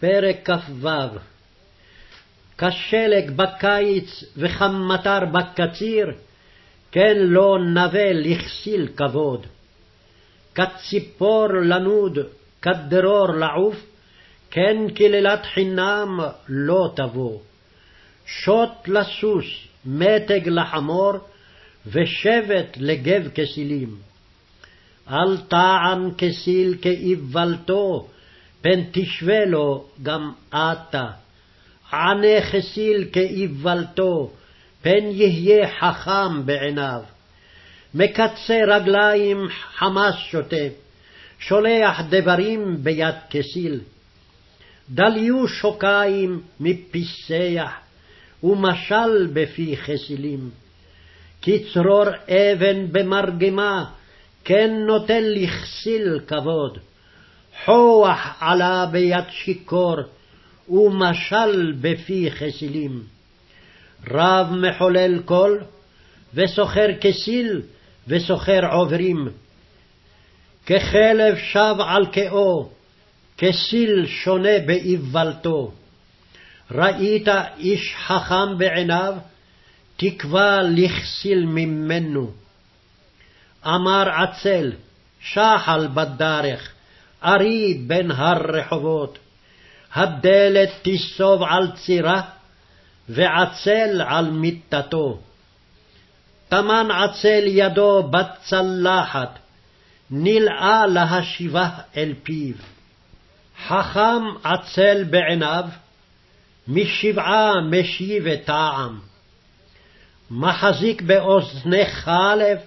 פרק כ"ו כשלג בקיץ וכמטר בקציר, כן לא נווה לכסיל כבוד. כציפור לנוד, כדרור לעוף, כן קללת חינם לא תבוא. שוט לסוס, מתג לחמור, ושבט לגב כסילים. אל טעם כסיל כאיוולתו, פן תשווה לו גם אתה. ענה כסיל כאיוולתו, פן יהיה חכם בעיניו. מקצה רגליים חמס שותה, שולח דברים ביד כסיל. דליו שוקיים מפיסח, ומשל בפי כסילים. כצרור אבן במרגמה, כן נוטל לכסיל כבוד. חוח עלה ביד שיכור, ומשל בפי כסילים. רב מחולל קול, וסוחר כסיל, וסוחר עוברים. ככלב שב על קאו, כסיל שונה באיוולתו. ראית איש חכם בעיניו, תקווה לכסיל ממנו. אמר עצל, שחל בדרך, ארי בין הרחובות. הדלת תסוב על צירה, ועצל על מיטתו. טמן עצל ידו בצלחת, נלאה להשיבה אל פיו. חכם עצל בעיניו, משבעה משיב טעם. מחזיק באוזני חלב,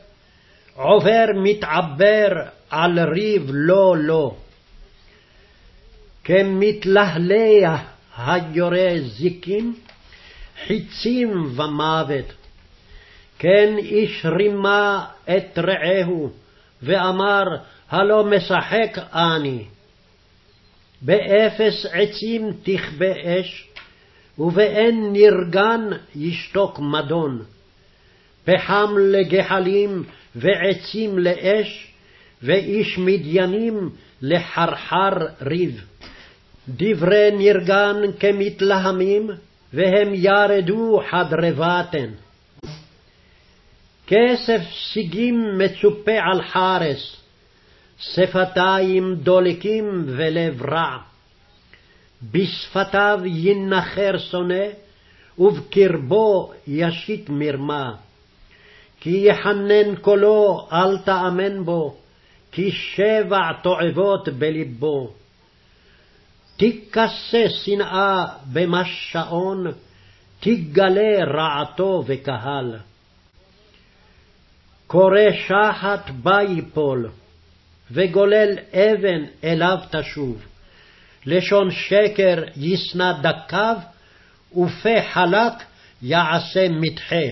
עובר מתעבר על ריב לא לו. כמתלהלע היורה זיקים, חיצים ומוות. כן איש רימה את רעהו, ואמר, הלא משחק אני. באפס עצים תכבה אש, ובאין נרגן ישתוק מדון. פחם לגחלים ועצים לאש, ואיש מדיינים לחרחר ריב. דברי נרגן כמתלהמים, והם ירדו חדרבתן. כסף שיגים מצופה על חרס, שפתיים דולקים ולב רע. בשפתיו ינחר שונא, ובקרבו ישית מרמה. כי יחנן קולו, אל תאמן בו, כי שבע תועבות בלבו. תיכסה שנאה במשעון, תגלה רעתו וקהל. קורא שחת בה יפול, וגולל אבן אליו תשוב. לשון שקר ישנא דקיו, ופה חלק יעשה מדחה.